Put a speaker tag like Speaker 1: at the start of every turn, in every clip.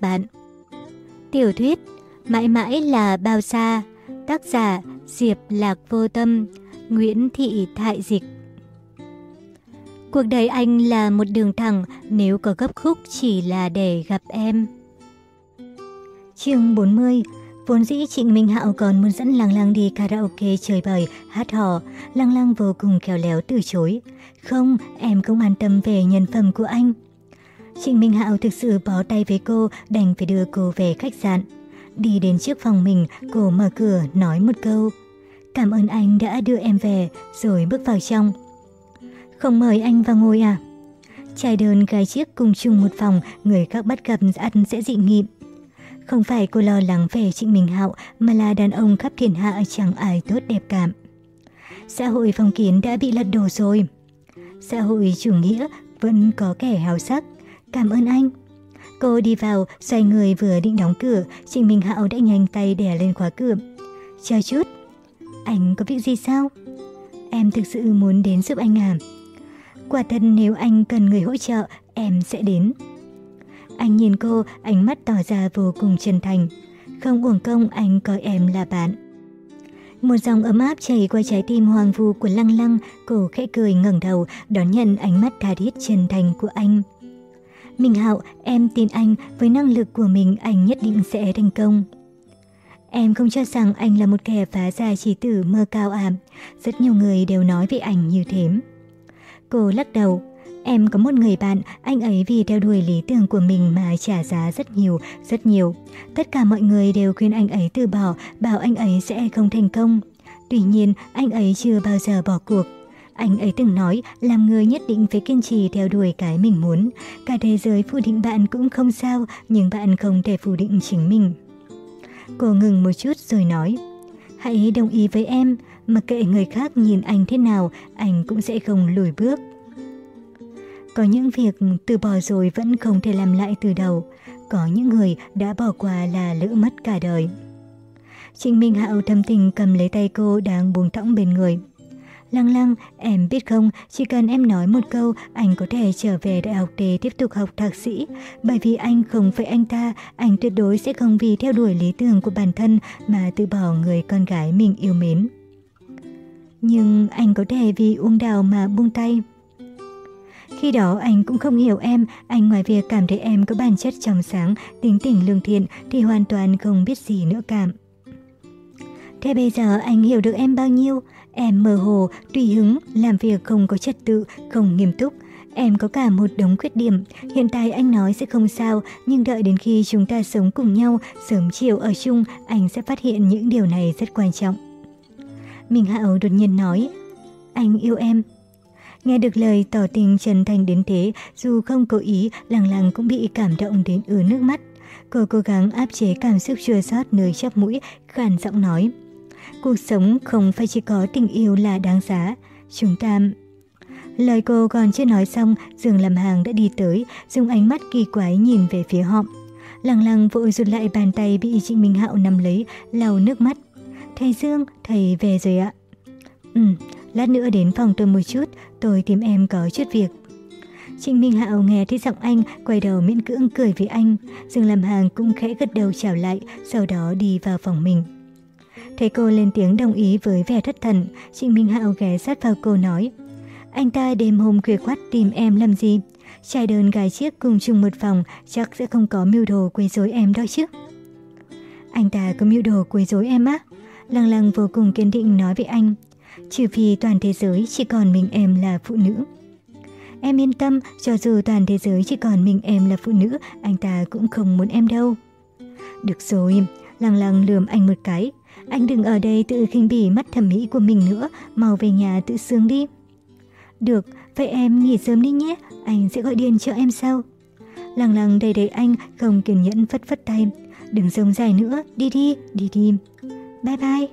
Speaker 1: bạn. Tiểu thuyết Mãi mãi là bao xa Tác giả Diệp Lạc Vô Tâm Nguyễn Thị Thại Dịch Cuộc đời anh là một đường thẳng nếu có gấp khúc chỉ là để gặp em. Chương 40 Vốn dĩ Trịnh Minh Hạo còn muốn dẫn Lăng Lăng đi karaoke chơi bời, hát hò. Lăng Lăng vô cùng khéo léo từ chối. Không, em không an tâm về nhân phẩm của anh. Trịnh Minh Hạo thực sự bó tay với cô, đành phải đưa cô về khách sạn. Đi đến trước phòng mình, cô mở cửa nói một câu. Cảm ơn anh đã đưa em về, rồi bước vào trong. Không mời anh vào ngồi à? Trai đơn gái chiếc cùng chung một phòng, người khác bắt gặp ăn sẽ dị nghị. Không phải cô lo lắng về Trịnh Minh Hạo, mà là đàn ông khắp thiên hạ chẳng ai tốt đẹp cảm. Xã hội phong kiến đã bị lật đổ rồi. Xã hội chủ nghĩa vẫn có kẻ hào sắc. Cảm ơn anh. Cô đi vào, xoay người vừa định đóng cửa, Trịnh Minh Hạo đã nhanh tay đè lên khóa cửa. chờ chút. Anh có việc gì sao? Em thực sự muốn đến giúp anh à? Quả thật nếu anh cần người hỗ trợ, em sẽ đến. Anh nhìn cô, ánh mắt tỏ ra vô cùng chân thành. Không uổng công anh coi em là bạn. Một dòng ấm áp chảy qua trái tim hoàng vu của Lăng Lăng, cô khẽ cười ngẩng đầu, đón nhận ánh mắt tha thiết chân thành của anh. Minh Hạo, em tin anh, với năng lực của mình anh nhất định sẽ thành công. Em không cho rằng anh là một kẻ phá gia trí tử mơ cao ảm. Rất nhiều người đều nói về anh như thế. Cô lắc đầu. Em có một người bạn, anh ấy vì theo đuổi lý tưởng của mình mà trả giá rất nhiều, rất nhiều. Tất cả mọi người đều khuyên anh ấy từ bỏ, bảo anh ấy sẽ không thành công. Tuy nhiên, anh ấy chưa bao giờ bỏ cuộc. Anh ấy từng nói làm người nhất định phải kiên trì theo đuổi cái mình muốn. Cả thế giới phủ định bạn cũng không sao, nhưng bạn không thể phủ định chính mình. Cô ngừng một chút rồi nói, hãy đồng ý với em, mặc kệ người khác nhìn anh thế nào, anh cũng sẽ không lùi bước. Có những việc từ bỏ rồi vẫn không thể làm lại từ đầu, có những người đã bỏ qua là lỡ mất cả đời. Trịnh Minh Hạo thâm tình cầm lấy tay cô đang buông thõng bên người. Lăng lăng, em biết không, chỉ cần em nói một câu, anh có thể trở về đại học để tiếp tục học thạc sĩ. Bởi vì anh không phải anh ta, anh tuyệt đối sẽ không vì theo đuổi lý tưởng của bản thân mà từ bỏ người con gái mình yêu mến. Nhưng anh có thể vì uông đào mà buông tay. Khi đó anh cũng không hiểu em, anh ngoài việc cảm thấy em có bản chất trong sáng, tính tình lương thiện thì hoàn toàn không biết gì nữa cảm. Thế bây giờ anh hiểu được em bao nhiêu? Em mơ hồ, tùy hứng, làm việc không có trật tự, không nghiêm túc. Em có cả một đống khuyết điểm. Hiện tại anh nói sẽ không sao, nhưng đợi đến khi chúng ta sống cùng nhau, sớm chiều ở chung, anh sẽ phát hiện những điều này rất quan trọng. Minh Hạo đột nhiên nói, anh yêu em. Nghe được lời tỏ tình chân thành đến thế, dù không cố ý, lằng lằng cũng bị cảm động đến ứa nước mắt. Cô cố gắng áp chế cảm xúc chua xót nơi chóp mũi, khàn giọng nói. Cuộc sống không phải chỉ có tình yêu là đáng giá. Chúng ta... Lời cô còn chưa nói xong, Dương làm hàng đã đi tới, dùng ánh mắt kỳ quái nhìn về phía họ. Lăng lăng vội rụt lại bàn tay bị Trịnh Minh Hạo nắm lấy, lau nước mắt. Thầy Dương, thầy về rồi ạ. Ừ, lát nữa đến phòng tôi một chút, tôi tìm em có chút việc. Trịnh Minh Hạo nghe thấy giọng anh, quay đầu miễn cưỡng cười với anh. Dương làm hàng cũng khẽ gật đầu chào lại, sau đó đi vào phòng mình. Thấy cô lên tiếng đồng ý với vẻ thất thần, Trịnh Minh Hạo ghé sát vào cô nói. Anh ta đêm hôm khuya quát tìm em làm gì? Trai đơn gái chiếc cùng chung một phòng chắc sẽ không có mưu đồ quấy rối em đó chứ. Anh ta có mưu đồ quấy rối em á? Lăng lăng vô cùng kiên định nói với anh. Trừ phi toàn thế giới chỉ còn mình em là phụ nữ. Em yên tâm, cho dù toàn thế giới chỉ còn mình em là phụ nữ, anh ta cũng không muốn em đâu. Được rồi, lăng lăng lườm anh một cái, anh đừng ở đây tự khinh bỉ mắt thẩm mỹ của mình nữa, mau về nhà tự sướng đi. Được, vậy em nghỉ sớm đi nhé, anh sẽ gọi điện cho em sau. Lăng lăng đầy đầy anh, không kiên nhẫn phất phất tay. Đừng rông dài nữa, đi đi, đi đi. Bye bye.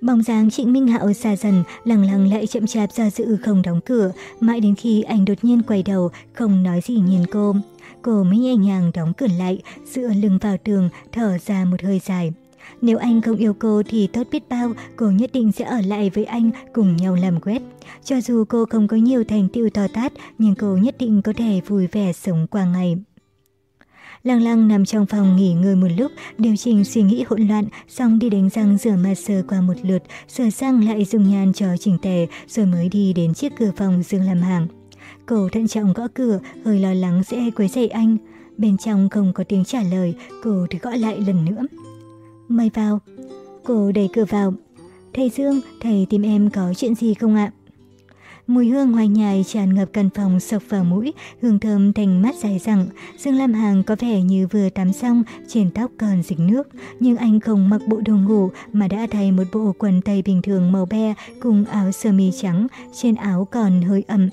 Speaker 1: Bóng dáng Trịnh Minh Hạo xa dần, lăng lăng lại chậm chạp ra dự không đóng cửa, mãi đến khi anh đột nhiên quay đầu, không nói gì nhìn cô. Cô mới nhẹ nhàng đóng cửa lại, dựa lưng vào tường, thở ra một hơi dài. Nếu anh không yêu cô thì tốt biết bao, cô nhất định sẽ ở lại với anh cùng nhau làm quét. Cho dù cô không có nhiều thành tựu to tát, nhưng cô nhất định có thể vui vẻ sống qua ngày. Lăng lăng nằm trong phòng nghỉ ngơi một lúc, điều chỉnh suy nghĩ hỗn loạn, xong đi đánh răng rửa mặt sơ qua một lượt, sửa răng lại dùng nhan cho chỉnh tề, rồi mới đi đến chiếc cửa phòng Dương làm hàng. Cô thận trọng gõ cửa, hơi lo lắng sẽ quấy rầy anh. Bên trong không có tiếng trả lời, cô thì gõ lại lần nữa. Mời vào. Cô đẩy cửa vào. Thầy Dương, thầy tìm em có chuyện gì không ạ? Mùi hương hoài nhài tràn ngập căn phòng sộc vào mũi, hương thơm thành mắt dài dẳng. Dương Lam Hàng có vẻ như vừa tắm xong, trên tóc còn dịch nước. Nhưng anh không mặc bộ đồ ngủ mà đã thay một bộ quần tây bình thường màu be cùng áo sơ mi trắng, trên áo còn hơi ẩm.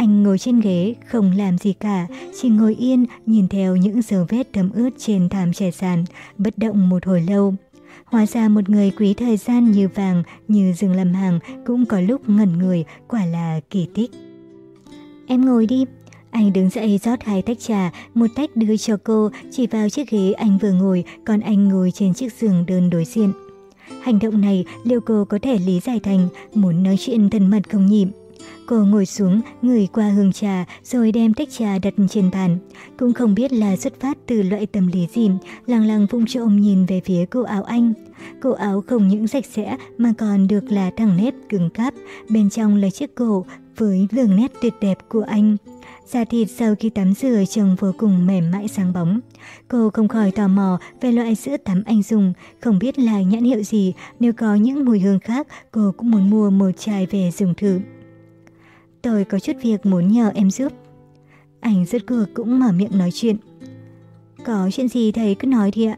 Speaker 1: Anh ngồi trên ghế, không làm gì cả, chỉ ngồi yên, nhìn theo những dấu vết thấm ướt trên thảm trải sàn, bất động một hồi lâu. Hóa ra một người quý thời gian như vàng, như rừng làm hàng cũng có lúc ngẩn người, quả là kỳ tích. Em ngồi đi. Anh đứng dậy rót hai tách trà, một tách đưa cho cô, chỉ vào chiếc ghế anh vừa ngồi, còn anh ngồi trên chiếc giường đơn đối diện. Hành động này liệu cô có thể lý giải thành muốn nói chuyện thân mật không nhịp? Cô ngồi xuống, ngửi qua hương trà, rồi đem tách trà đặt trên bàn. Cũng không biết là xuất phát từ loại tâm lý gì, lăng lăng vung trộm nhìn về phía cô áo anh. Cô áo không những sạch sẽ mà còn được là thẳng nếp cứng cáp, bên trong là chiếc cổ với đường nét tuyệt đẹp của anh. Da thịt sau khi tắm rửa trông vô cùng mềm mại sáng bóng. Cô không khỏi tò mò về loại sữa tắm anh dùng, không biết là nhãn hiệu gì, nếu có những mùi hương khác cô cũng muốn mua một chai về dùng thử. Tôi có chút việc muốn nhờ em giúp. Anh rất cửa cũng mở miệng nói chuyện. Có chuyện gì thầy cứ nói đi ạ.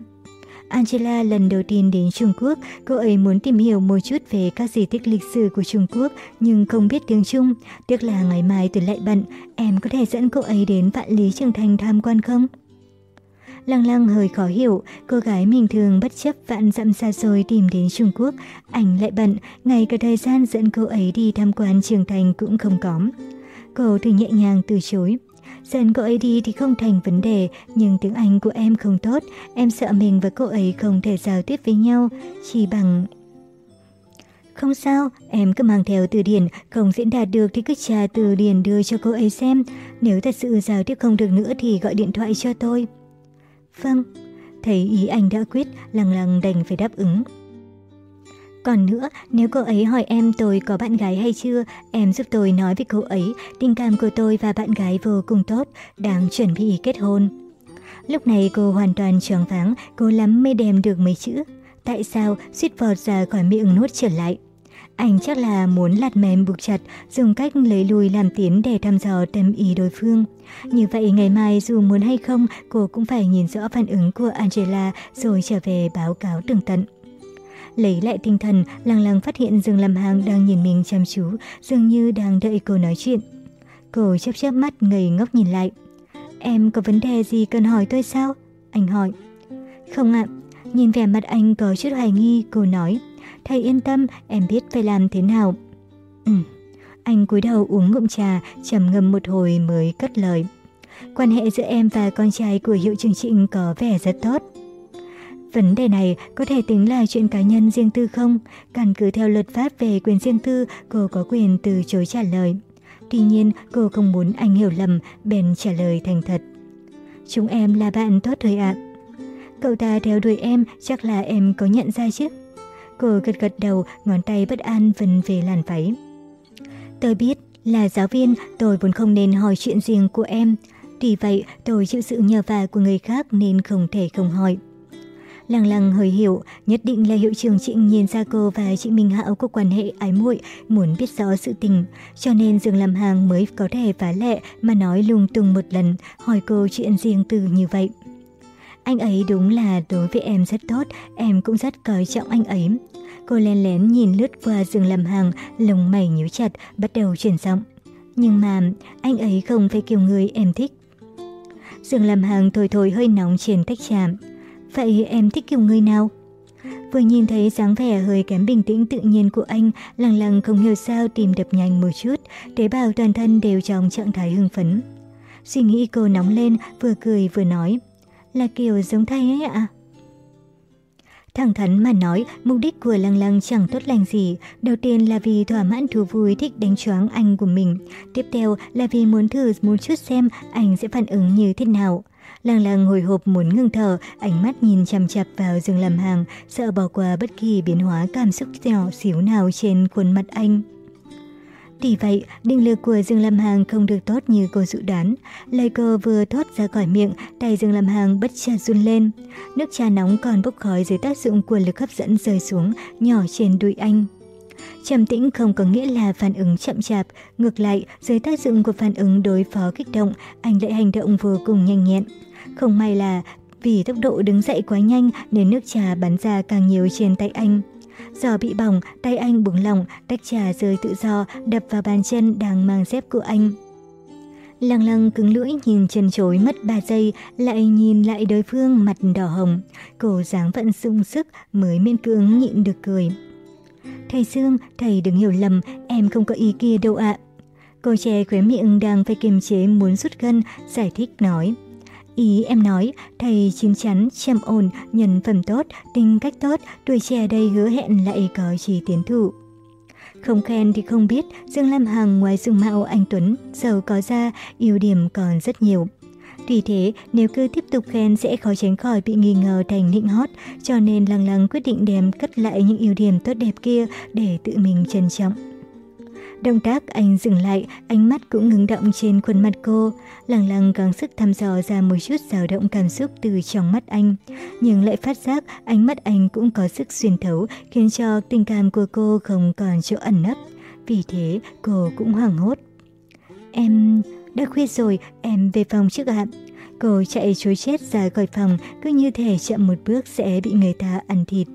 Speaker 1: Angela lần đầu tiên đến Trung Quốc, cô ấy muốn tìm hiểu một chút về các di tích lịch sử của Trung Quốc nhưng không biết tiếng Trung. Tiếc là ngày mai tôi lại bận, em có thể dẫn cô ấy đến Vạn Lý Trường Thành tham quan không? Lăng lăng hơi khó hiểu, cô gái mình thường bất chấp vạn dặm xa xôi tìm đến Trung Quốc, ảnh lại bận, ngay cả thời gian dẫn cô ấy đi tham quan trường thành cũng không có. Cô thử nhẹ nhàng từ chối. Dẫn cô ấy đi thì không thành vấn đề, nhưng tiếng Anh của em không tốt, em sợ mình và cô ấy không thể giao tiếp với nhau, chỉ bằng... Không sao, em cứ mang theo từ điển, không diễn đạt được thì cứ tra từ điển đưa cho cô ấy xem. Nếu thật sự giao tiếp không được nữa thì gọi điện thoại cho tôi. Vâng, thấy ý anh đã quyết, lăng lăng đành phải đáp ứng. Còn nữa, nếu cô ấy hỏi em tôi có bạn gái hay chưa, em giúp tôi nói với cô ấy tình cảm của tôi và bạn gái vô cùng tốt, đang chuẩn bị kết hôn. Lúc này cô hoàn toàn choáng váng, cô lắm mới đem được mấy chữ. Tại sao suýt vọt ra khỏi miệng nuốt trở lại? Anh chắc là muốn lạt mềm buộc chặt, dùng cách lấy lùi làm tiến để thăm dò tâm ý đối phương. Như vậy ngày mai dù muốn hay không, cô cũng phải nhìn rõ phản ứng của Angela rồi trở về báo cáo tường tận. Lấy lại tinh thần, lăng lăng phát hiện Dương Lâm Hàng đang nhìn mình chăm chú, dường như đang đợi cô nói chuyện. Cô chớp chớp mắt ngây ngốc nhìn lại. Em có vấn đề gì cần hỏi tôi sao? Anh hỏi. Không ạ. Nhìn vẻ mặt anh có chút hoài nghi, cô nói. Thầy yên tâm, em biết phải làm thế nào. Ừ. Anh cúi đầu uống ngụm trà, trầm ngâm một hồi mới cất lời. Quan hệ giữa em và con trai của hiệu trưởng Trịnh có vẻ rất tốt. Vấn đề này có thể tính là chuyện cá nhân riêng tư không? Căn cứ theo luật pháp về quyền riêng tư, cô có quyền từ chối trả lời. Tuy nhiên, cô không muốn anh hiểu lầm, bèn trả lời thành thật. Chúng em là bạn tốt thôi ạ. Cậu ta theo đuổi em, chắc là em có nhận ra chứ? Cô gật gật đầu, ngón tay bất an vần về làn váy. Tôi biết, là giáo viên, tôi vốn không nên hỏi chuyện riêng của em. Tuy vậy, tôi chịu sự nhờ vả của người khác nên không thể không hỏi. Lăng lăng hơi hiểu, nhất định là hiệu trưởng Trịnh nhìn ra cô và chị Minh Hạo có quan hệ ái muội, muốn biết rõ sự tình, cho nên Dương làm Hàng mới có thể phá lệ mà nói lung tung một lần, hỏi cô chuyện riêng tư như vậy. Anh ấy đúng là đối với em rất tốt, em cũng rất coi trọng anh ấy. Cô len lén nhìn lướt qua giường làm hàng, lồng mày nhíu chặt, bắt đầu chuyển giọng. Nhưng mà, anh ấy không phải kiểu người em thích. Dương làm hàng thổi thổi hơi nóng trên tách trà. Vậy em thích kiểu người nào? Vừa nhìn thấy dáng vẻ hơi kém bình tĩnh tự nhiên của anh, lằng lằng không hiểu sao tìm đập nhanh một chút, tế bào toàn thân đều trong trạng thái hưng phấn. Suy nghĩ cô nóng lên, vừa cười vừa nói. Là kiểu giống thay ấy ạ? Thẳng thắn mà nói, mục đích của Lăng Lăng chẳng tốt lành gì. Đầu tiên là vì thỏa mãn thú vui thích đánh choáng anh của mình. Tiếp theo là vì muốn thử một chút xem anh sẽ phản ứng như thế nào. Lăng lăng hồi hộp muốn ngừng thở, ánh mắt nhìn chằm chặp vào Dương làm Hàng, sợ bỏ qua bất kỳ biến hóa cảm xúc nhỏ xíu nào trên khuôn mặt anh. Tỷ vậy, định lực của Dương Lâm Hàng không được tốt như cô dự đoán. Lời cô vừa thốt ra khỏi miệng, tay Dương Lâm Hàng bất chợt run lên. Nước trà nóng còn bốc khói dưới tác dụng của lực hấp dẫn rơi xuống, nhỏ trên đùi anh. Trầm tĩnh không có nghĩa là phản ứng chậm chạp, ngược lại, dưới tác dụng của phản ứng đối phó kích động, anh lại hành động vô cùng nhanh nhẹn. Không may là vì tốc độ đứng dậy quá nhanh nên nước trà bắn ra càng nhiều trên tay anh. Giỏ bị bỏng, tay anh buông lỏng, tách trà rơi tự do, đập vào bàn chân đang mang dép của anh. Lăng lăng cứng lưỡi nhìn chân chối mất 3 giây, lại nhìn lại đối phương mặt đỏ hồng. Cổ dáng vận sung sức mới miên cưỡng nhịn được cười. Thầy Dương, thầy đừng hiểu lầm, em không có ý kia đâu ạ. Cô trẻ khóe miệng đang phải kiềm chế muốn rút gân, giải thích nói. Ý em nói, thầy chín chắn, chăm ổn, nhân phẩm tốt, tính cách tốt, tuổi trẻ đây hứa hẹn lại có trí tiến thủ. Không khen thì không biết, Dương Lam Hằng ngoài dung mạo anh Tuấn, giàu có ra, ưu điểm còn rất nhiều. Vì thế, nếu cứ tiếp tục khen sẽ khó tránh khỏi bị nghi ngờ thành nịnh hót, cho nên lăng lăng quyết định đem cất lại những ưu điểm tốt đẹp kia để tự mình trân trọng. Động tác anh dừng lại, ánh mắt cũng ngừng động trên khuôn mặt cô. lẳng lặng gắng sức thăm dò ra một chút dao động cảm xúc từ trong mắt anh. Nhưng lại phát giác ánh mắt anh cũng có sức xuyên thấu, khiến cho tình cảm của cô không còn chỗ ẩn nấp. Vì thế, cô cũng hoảng hốt. Em... đã khuya rồi, em về phòng trước ạ. Cô chạy chối chết ra khỏi phòng, cứ như thể chậm một bước sẽ bị người ta ăn thịt.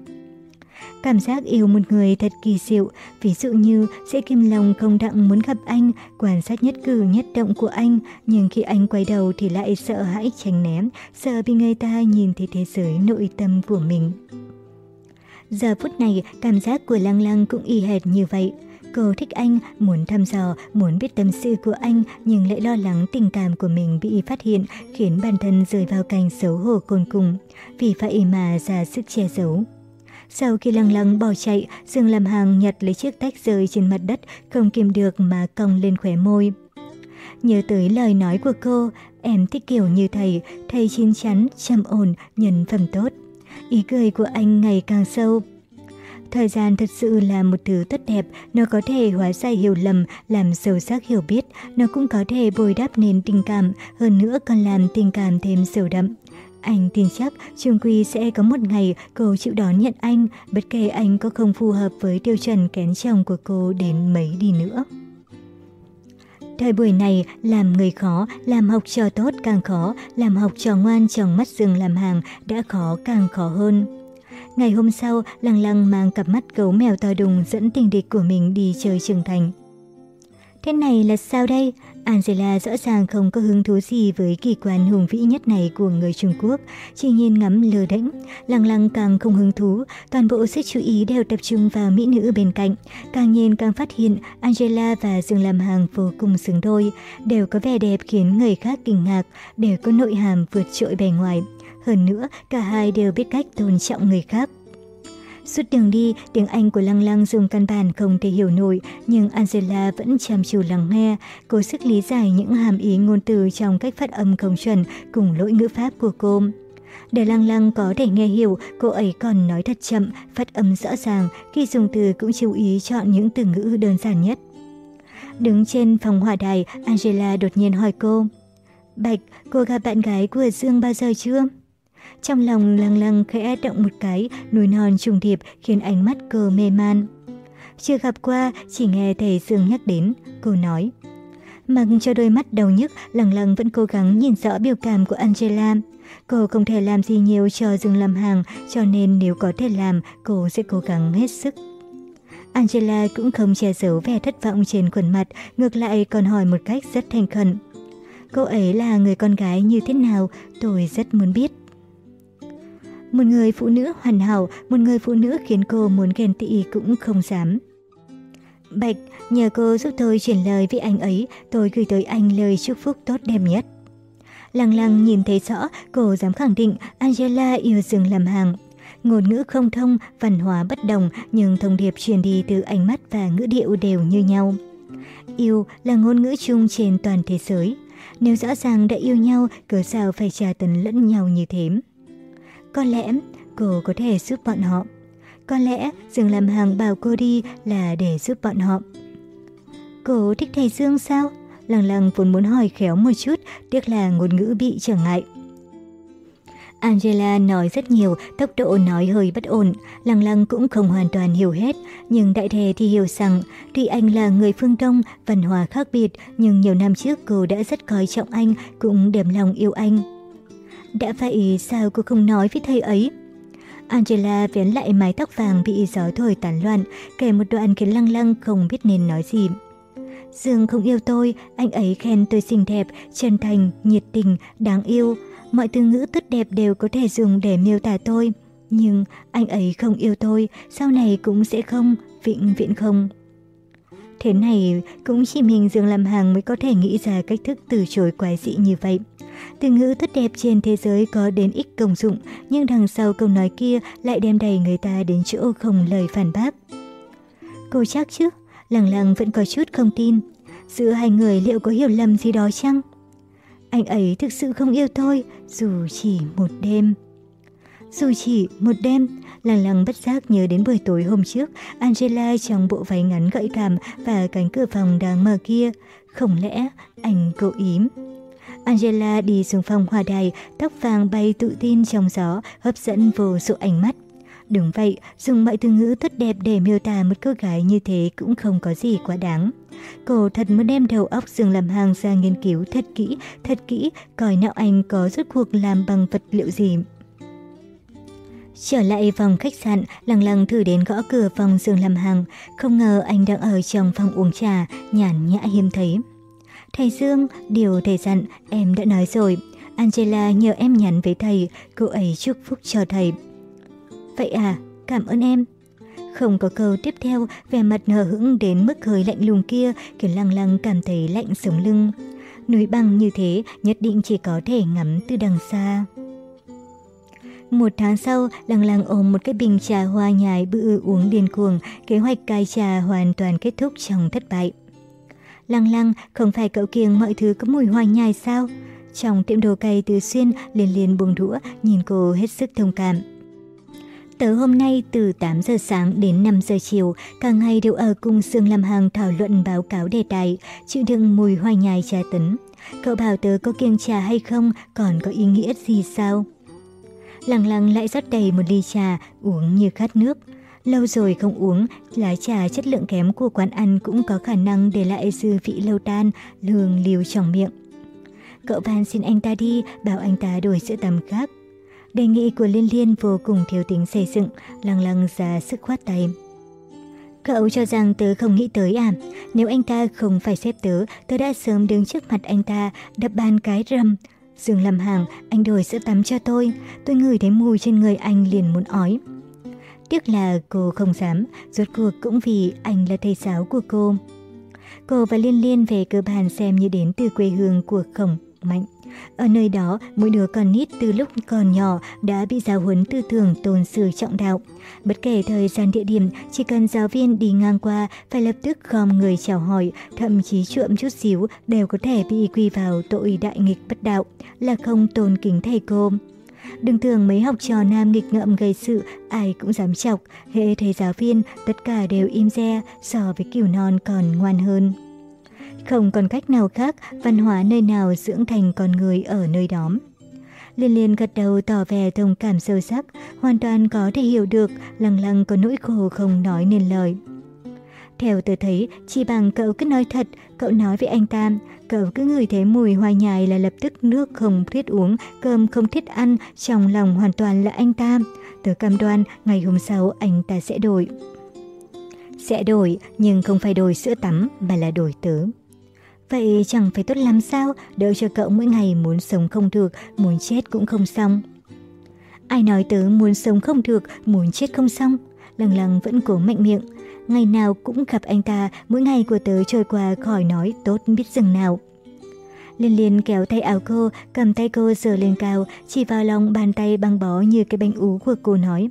Speaker 1: Cảm giác yêu một người thật kỳ diệu, ví dụ như sẽ kim lòng không đặng muốn gặp anh, quan sát nhất cử nhất động của anh, nhưng khi anh quay đầu thì lại sợ hãi tránh ném, sợ bị người ta nhìn thấy thế giới nội tâm của mình. Giờ phút này, cảm giác của Lăng Lăng cũng y hệt như vậy. Cô thích anh, muốn thăm dò, muốn biết tâm sự của anh nhưng lại lo lắng tình cảm của mình bị phát hiện khiến bản thân rơi vào cảnh xấu hổ côn cùng. Vì vậy mà ra sức che giấu. Sau khi lăng lăng bỏ chạy, Dương Lâm Hàng nhặt lấy chiếc tách rơi trên mặt đất, không kìm được mà cong lên khóe môi. Nhớ tới lời nói của cô, em thích kiểu như thầy, thầy chín chắn, chăm ổn, nhân phẩm tốt. Ý cười của anh ngày càng sâu. Thời gian thật sự là một thứ tốt đẹp, nó có thể hóa giải hiểu lầm, làm sâu sắc hiểu biết, nó cũng có thể bồi đắp nền tình cảm, hơn nữa còn làm tình cảm thêm sâu đậm. Anh tin chắc trương Quy sẽ có một ngày cô chịu đón nhận anh, bất kể anh có không phù hợp với tiêu chuẩn kén chồng của cô đến mấy đi nữa. Thời buổi này, làm người khó, làm học trò tốt càng khó, làm học trò ngoan trong mắt rừng làm hàng đã khó càng khó hơn. Ngày hôm sau, Lăng Lăng mang cặp mắt gấu mèo to đùng dẫn tình địch của mình đi chơi trưởng thành. Thế này là sao đây? Angela rõ ràng không có hứng thú gì với kỳ quan hùng vĩ nhất này của người Trung Quốc, chỉ nhìn ngắm lờ đễnh, lăng lăng càng không hứng thú, toàn bộ sức chú ý đều tập trung vào mỹ nữ bên cạnh. Càng nhìn càng phát hiện Angela và Dương Lam Hàng vô cùng xứng đôi, đều có vẻ đẹp khiến người khác kinh ngạc, đều có nội hàm vượt trội bề ngoài. Hơn nữa, cả hai đều biết cách tôn trọng người khác. Suốt đường đi, tiếng Anh của Lăng Lăng dùng căn bản không thể hiểu nổi, nhưng Angela vẫn chăm chú lắng nghe, cố sức lý giải những hàm ý ngôn từ trong cách phát âm không chuẩn cùng lỗi ngữ pháp của cô. Để Lăng Lăng có thể nghe hiểu, cô ấy còn nói thật chậm, phát âm rõ ràng, khi dùng từ cũng chú ý chọn những từ ngữ đơn giản nhất. Đứng trên phòng hỏa đài, Angela đột nhiên hỏi cô. Bạch, cô gặp bạn gái của Dương bao giờ chưa? Trong lòng lăng lăng khẽ động một cái, núi non trùng điệp khiến ánh mắt cô mê man. Chưa gặp qua, chỉ nghe thầy Dương nhắc đến, cô nói. Mặc cho đôi mắt đầu nhức, lăng lăng vẫn cố gắng nhìn rõ biểu cảm của Angela. Cô không thể làm gì nhiều cho Dương Lâm Hàng, cho nên nếu có thể làm, cô sẽ cố gắng hết sức. Angela cũng không che giấu vẻ thất vọng trên khuôn mặt, ngược lại còn hỏi một cách rất thành khẩn. Cô ấy là người con gái như thế nào, tôi rất muốn biết. Một người phụ nữ hoàn hảo, một người phụ nữ khiến cô muốn ghen tị cũng không dám. Bạch, nhờ cô giúp tôi chuyển lời với anh ấy, tôi gửi tới anh lời chúc phúc tốt đẹp nhất. Lăng lăng nhìn thấy rõ, cô dám khẳng định Angela yêu dừng làm hàng. Ngôn ngữ không thông, văn hóa bất đồng, nhưng thông điệp truyền đi từ ánh mắt và ngữ điệu đều như nhau. Yêu là ngôn ngữ chung trên toàn thế giới. Nếu rõ ràng đã yêu nhau, cớ sao phải trả tấn lẫn nhau như thế? Có lẽ cô có thể giúp bọn họ. Có lẽ Dương làm hàng bảo cô đi là để giúp bọn họ. Cô thích thầy Dương sao? Lăng lăng vốn muốn hỏi khéo một chút, tiếc là ngôn ngữ bị trở ngại. Angela nói rất nhiều, tốc độ nói hơi bất ổn. Lăng lăng cũng không hoàn toàn hiểu hết, nhưng đại thể thì hiểu rằng tuy anh là người phương Đông, văn hóa khác biệt, nhưng nhiều năm trước cô đã rất coi trọng anh, cũng đềm lòng yêu anh. Đã vậy sao cô không nói với thầy ấy? Angela vén lại mái tóc vàng bị gió thổi tán loạn, kể một đoạn khiến lăng lăng không biết nên nói gì. Dương không yêu tôi, anh ấy khen tôi xinh đẹp, chân thành, nhiệt tình, đáng yêu. Mọi từ ngữ tốt đẹp đều có thể dùng để miêu tả tôi. Nhưng anh ấy không yêu tôi, sau này cũng sẽ không, vĩnh viễn không. Thế này cũng chỉ mình Dương làm hàng mới có thể nghĩ ra cách thức từ chối quái dị như vậy. Từ ngữ tốt đẹp trên thế giới có đến ít công dụng, nhưng đằng sau câu nói kia lại đem đầy người ta đến chỗ không lời phản bác. Cô chắc chứ? Lăng lằng vẫn có chút không tin. Giữa hai người liệu có hiểu lầm gì đó chăng? Anh ấy thực sự không yêu tôi, dù chỉ một đêm. Dù chỉ một đêm, lăng lăng bất giác nhớ đến buổi tối hôm trước, Angela trong bộ váy ngắn gợi cảm và cánh cửa phòng đang mở kia. Không lẽ anh cố ý? Angela đi xuống phòng hòa đài, tóc vàng bay tự tin trong gió, hấp dẫn vô số ánh mắt. Đúng vậy, dùng mọi từ ngữ tốt đẹp để miêu tả một cô gái như thế cũng không có gì quá đáng. Cô thật muốn đem đầu óc Dương làm hàng ra nghiên cứu thật kỹ, thật kỹ, coi não anh có rốt cuộc làm bằng vật liệu gì. Trở lại phòng khách sạn, lằng lằng thử đến gõ cửa phòng Dương làm hàng, không ngờ anh đang ở trong phòng uống trà, nhàn nhã hiếm thấy. Thầy Dương, điều thầy dặn, em đã nói rồi. Angela nhờ em nhắn với thầy, cô ấy chúc phúc cho thầy. Vậy à, cảm ơn em. Không có câu tiếp theo, vẻ mặt hờ hững đến mức hơi lạnh lùng kia khiến lăng lăng cảm thấy lạnh sống lưng. Núi băng như thế nhất định chỉ có thể ngắm từ đằng xa. Một tháng sau, Lăng Lăng ôm một cái bình trà hoa nhài bự uống điên cuồng, kế hoạch cai trà hoàn toàn kết thúc trong thất bại. Lăng Lăng, không phải cậu kiêng mọi thứ có mùi hoa nhài sao? Trong tiệm đồ cay từ xuyên, liền liền buông đũa, nhìn cô hết sức thông cảm. Tớ hôm nay từ 8 giờ sáng đến 5 giờ chiều, cả ngày đều ở cùng Sương Lâm Hằng thảo luận báo cáo đề tài, chịu đựng mùi hoa nhài trà tấn. Cậu bảo tớ có kiêng trà hay không, còn có ý nghĩa gì sao? Lằng lằng lại rót đầy một ly trà, uống như khát nước. Lâu rồi không uống, lá trà chất lượng kém của quán ăn cũng có khả năng để lại dư vị lâu tan, lường liều trong miệng. Cậu van xin anh ta đi, bảo anh ta đổi sữa tắm khác. Đề nghị của Liên Liên vô cùng thiếu tính xây dựng, lăng lăng ra sức khoát tay. Cậu cho rằng tớ không nghĩ tới à? Nếu anh ta không phải xếp tớ, tớ đã sớm đứng trước mặt anh ta, đập bàn cái rầm. Dương làm hàng, anh đổi sữa tắm cho tôi. Tôi ngửi thấy mùi trên người anh liền muốn ói. Tiếc là cô không dám, rốt cuộc cũng vì anh là thầy giáo của cô. Cô và Liên Liên về cơ bản xem như đến từ quê hương của Khổng Mạnh. Ở nơi đó, mỗi đứa con nít từ lúc còn nhỏ đã bị giáo huấn tư tưởng tôn sư trọng đạo. Bất kể thời gian địa điểm, chỉ cần giáo viên đi ngang qua phải lập tức gom người chào hỏi, thậm chí trượm chút xíu đều có thể bị quy vào tội đại nghịch bất đạo, là không tôn kính thầy cô. Đừng tưởng mấy học trò nam nghịch ngợm gây sự, ai cũng dám chọc, hệ thầy giáo viên, tất cả đều im re, so với kiểu non còn ngoan hơn. Không còn cách nào khác, văn hóa nơi nào dưỡng thành con người ở nơi đó. Liên liên gật đầu tỏ vẻ thông cảm sâu sắc, hoàn toàn có thể hiểu được, lăng lăng có nỗi khổ không nói nên lời. Theo tôi thấy, chỉ bằng cậu cứ nói thật, cậu nói với anh ta, cậu cứ ngửi thấy mùi hoa nhài là lập tức nước không thiết uống, cơm không thiết ăn, trong lòng hoàn toàn là anh ta. Tớ cam đoan, ngày hôm sau anh ta sẽ đổi. Sẽ đổi, nhưng không phải đổi sữa tắm mà là đổi tớ. Vậy chẳng phải tốt lắm sao, đỡ cho cậu mỗi ngày muốn sống không được, muốn chết cũng không xong. Ai nói tớ muốn sống không được, muốn chết không xong? Lăng lăng vẫn cố mạnh miệng. Ngày nào cũng gặp anh ta, mỗi ngày của tớ trôi qua khỏi nói tốt biết dừng nào. Liên liên kéo tay áo cô, cầm tay cô giơ lên cao, chỉ vào lòng bàn tay băng bó như cái bánh ú của cô nói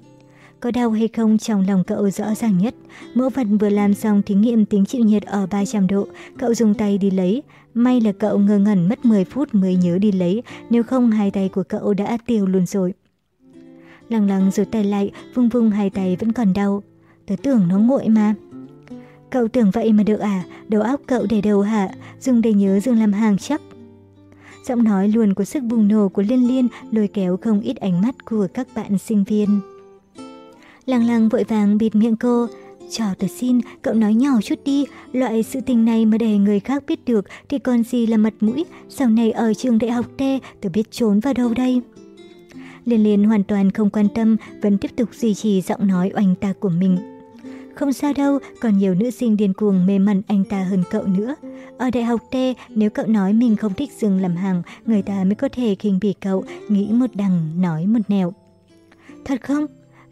Speaker 1: có đau hay không trong lòng cậu rõ ràng nhất. Mẫu vật vừa làm xong thí nghiệm tính chịu nhiệt ở 300 độ, cậu dùng tay đi lấy. May là cậu ngơ ngẩn mất 10 phút mới nhớ đi lấy, nếu không hai tay của cậu đã tiêu luôn rồi. Lăng lăng rụt tay lại, vung vung hai tay vẫn còn đau. Tớ tưởng nó nguội mà. Cậu tưởng vậy mà được à? Đầu óc cậu để đầu hả? Dùng để nhớ Dương làm hàng chắc. Giọng nói luôn có sức bùng nổ của Liên Liên lôi kéo không ít ánh mắt của các bạn sinh viên. Lăng lăng vội vàng bịt miệng cô. chào tớ xin, cậu nói nhỏ chút đi, loại sự tình này mà để người khác biết được thì còn gì là mặt mũi, sau này ở trường đại học T tớ biết trốn vào đâu đây. Liên Liên hoàn toàn không quan tâm, vẫn tiếp tục duy trì giọng nói oanh ta của mình. Không sao đâu, còn nhiều nữ sinh điên cuồng mê mẩn anh ta hơn cậu nữa. Ở đại học T, nếu cậu nói mình không thích dừng làm hàng, người ta mới có thể khinh bỉ cậu, nghĩ một đằng, nói một nẻo. Thật không?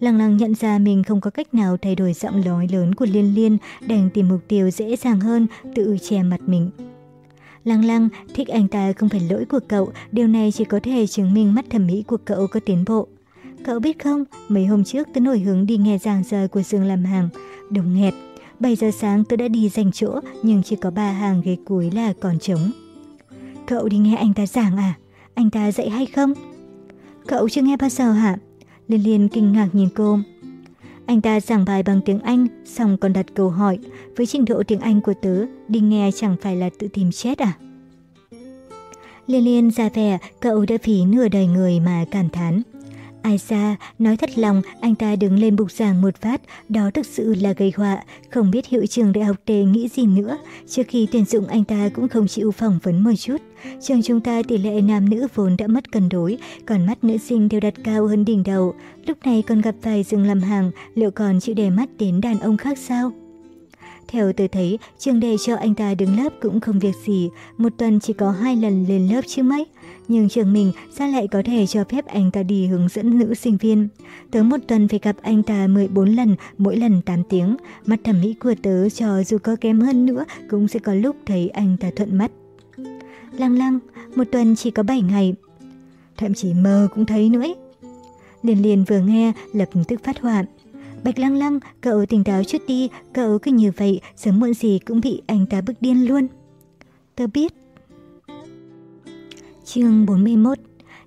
Speaker 1: Lăng lăng nhận ra mình không có cách nào thay đổi giọng nói lớn của Liên Liên, đành tìm mục tiêu dễ dàng hơn, tự che mặt mình. Lăng lăng, thích anh ta không phải lỗi của cậu, điều này chỉ có thể chứng minh mắt thẩm mỹ của cậu có tiến bộ. Cậu biết không, mấy hôm trước tớ nổi hứng đi nghe giảng giờ của Dương làm hàng. Đồng nghẹt, 7 giờ sáng tôi đã đi giành chỗ nhưng chỉ có ba hàng ghế cuối là còn trống. Cậu đi nghe anh ta giảng à? Anh ta dạy hay không? Cậu chưa nghe bao giờ hả? Liên Liên kinh ngạc nhìn cô. Anh ta giảng bài bằng tiếng Anh, xong còn đặt câu hỏi. Với trình độ tiếng Anh của tớ, đi nghe chẳng phải là tự tìm chết à? Liên Liên ra vẻ, cậu đã phí nửa đời người mà cảm thán. Ai xa, nói thật lòng, anh ta đứng lên bục giảng một phát, đó thực sự là gây họa, không biết hiệu trường đại học tề nghĩ gì nữa. Trước khi tuyển dụng anh ta cũng không chịu phỏng vấn một chút. Trường chúng ta tỷ lệ nam nữ vốn đã mất cân đối, còn mắt nữ sinh đều đặt cao hơn đỉnh đầu. Lúc này còn gặp vài dừng làm hàng, liệu còn chịu để mắt đến đàn ông khác sao? Theo tôi thấy, trường đề cho anh ta đứng lớp cũng không việc gì, một tuần chỉ có hai lần lên lớp chứ mấy. Nhưng trường mình sao lại có thể cho phép anh ta đi hướng dẫn nữ sinh viên? Tớ một tuần phải gặp anh ta 14 lần, mỗi lần 8 tiếng. Mắt thẩm mỹ của tớ cho dù có kém hơn nữa cũng sẽ có lúc thấy anh ta thuận mắt. Lăng lăng, một tuần chỉ có 7 ngày. Thậm chí mơ cũng thấy nữa ấy. Liền liền vừa nghe, lập tức phát họa. Bạch lăng lăng, cậu tỉnh táo chút đi, cậu cứ như vậy, sớm muộn gì cũng bị anh ta bức điên luôn. Tớ biết chương 41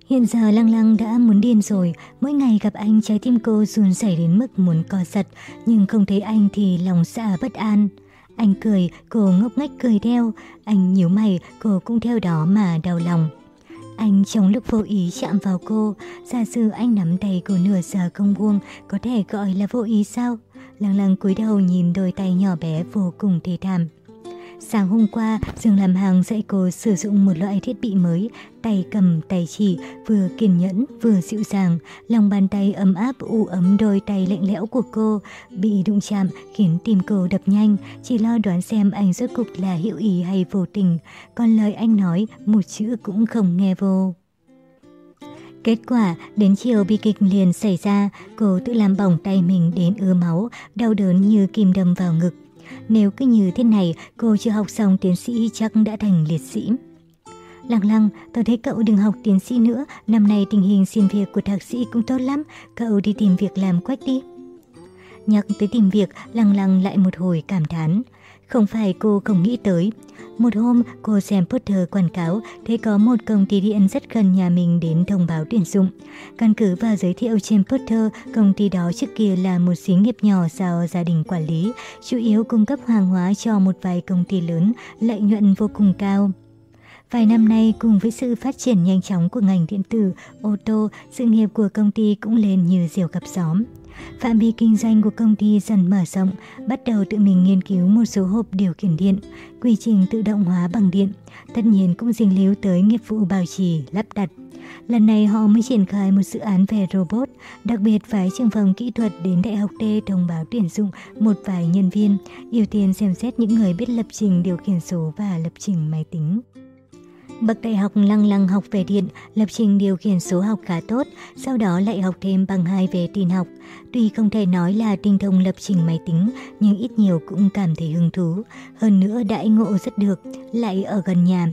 Speaker 1: Hiện giờ Lăng Lăng đã muốn điên rồi, mỗi ngày gặp anh trái tim cô run rẩy đến mức muốn co giật, nhưng không thấy anh thì lòng dạ bất an. Anh cười, cô ngốc nghếch cười theo, anh nhíu mày, cô cũng theo đó mà đau lòng. Anh trong lúc vô ý chạm vào cô, giả sử anh nắm tay cô nửa giờ không buông, có thể gọi là vô ý sao? Lăng lăng cúi đầu nhìn đôi tay nhỏ bé vô cùng thê thảm. Sáng hôm qua, Dương làm hàng dạy cô sử dụng một loại thiết bị mới, tay cầm tay chỉ, vừa kiên nhẫn vừa dịu dàng. Lòng bàn tay ấm áp u ấm đôi tay lạnh lẽo của cô, bị đụng chạm khiến tim cô đập nhanh, chỉ lo đoán xem anh rốt cục là hiệu ý hay vô tình. Còn lời anh nói, một chữ cũng không nghe vô. Kết quả, đến chiều bi kịch liền xảy ra, cô tự làm bỏng tay mình đến ưa máu, đau đớn như kim đâm vào ngực. Nếu cứ như thế này, cô chưa học xong tiến sĩ chắc đã thành liệt sĩ. Lăng lăng, tôi thấy cậu đừng học tiến sĩ nữa, năm nay tình hình xin việc của thạc sĩ cũng tốt lắm, cậu đi tìm việc làm quách đi. Nhắc tới tìm việc, lăng lăng lại một hồi cảm thán. Không phải cô không nghĩ tới. Một hôm, cô xem poster quảng cáo, thấy có một công ty điện rất gần nhà mình đến thông báo tuyển dụng. Căn cứ vào giới thiệu trên poster, công ty đó trước kia là một xí nghiệp nhỏ do gia đình quản lý, chủ yếu cung cấp hàng hóa cho một vài công ty lớn, lợi nhuận vô cùng cao. Vài năm nay, cùng với sự phát triển nhanh chóng của ngành điện tử, ô tô, sự nghiệp của công ty cũng lên như diều gặp gió. Phạm vi kinh doanh của công ty dần mở rộng, bắt đầu tự mình nghiên cứu một số hộp điều khiển điện, quy trình tự động hóa bằng điện, tất nhiên cũng dính líu tới nghiệp vụ bảo trì, lắp đặt. Lần này họ mới triển khai một dự án về robot, đặc biệt phái trường phòng kỹ thuật đến Đại học T thông báo tuyển dụng một vài nhân viên, ưu tiên xem xét những người biết lập trình điều khiển số và lập trình máy tính. Bậc đại học lăng lăng học về điện, lập trình điều khiển số học khá tốt, sau đó lại học thêm bằng hai về tin học. Tuy không thể nói là tinh thông lập trình máy tính, nhưng ít nhiều cũng cảm thấy hứng thú. Hơn nữa đãi ngộ rất được, lại ở gần nhà.